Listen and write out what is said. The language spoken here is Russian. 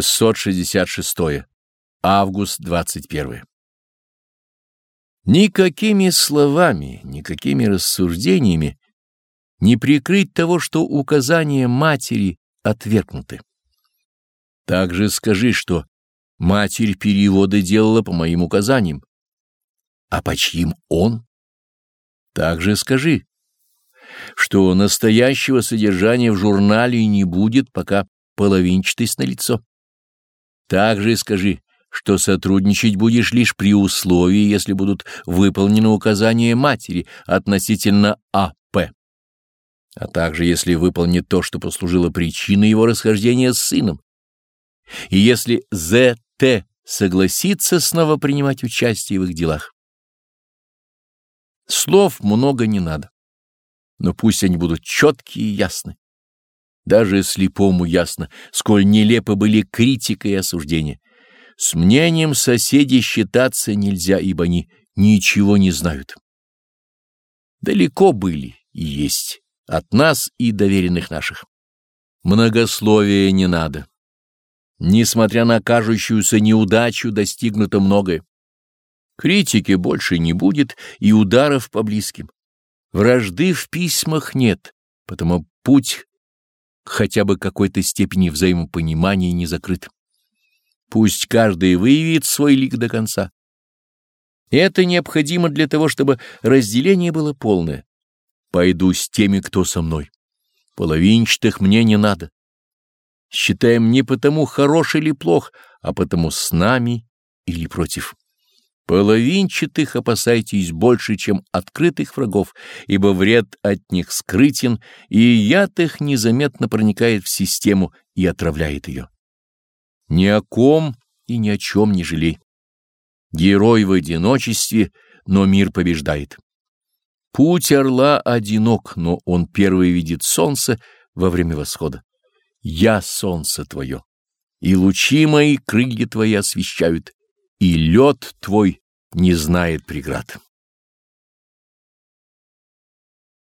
666. Август 21. Никакими словами, никакими рассуждениями не прикрыть того, что указания матери отвергнуты. Также скажи, что матерь переводы делала по моим указаниям. А по чьим он? Также скажи, что настоящего содержания в журнале не будет, пока половинчатость налицо. Также скажи, что сотрудничать будешь лишь при условии, если будут выполнены указания матери относительно АП, а также если выполнит то, что послужило причиной его расхождения с сыном, и если ЗТ согласится снова принимать участие в их делах. Слов много не надо, но пусть они будут четкие и ясны. Даже слепому ясно, сколь нелепы были критика и осуждение. С мнением соседей считаться нельзя, ибо они ничего не знают. Далеко были и есть от нас и доверенных наших. Многословия не надо. Несмотря на кажущуюся неудачу, достигнуто многое. Критики больше не будет и ударов по близким. Вражды в письмах нет, потому путь хотя бы какой-то степени взаимопонимания не закрыт. Пусть каждый выявит свой лик до конца. Это необходимо для того, чтобы разделение было полное. Пойду с теми, кто со мной. Половинчатых мне не надо. Считаем не потому, хорош или плох, а потому с нами или против. Половинчатых опасайтесь больше, чем открытых врагов, ибо вред от них скрытен, и яд их незаметно проникает в систему и отравляет ее. Ни о ком и ни о чем не жалей. Герой в одиночестве, но мир побеждает. Путь орла одинок, но он первый видит солнце во время восхода. Я солнце твое, и лучи мои крылья твои освещают и лед твой не знает преград.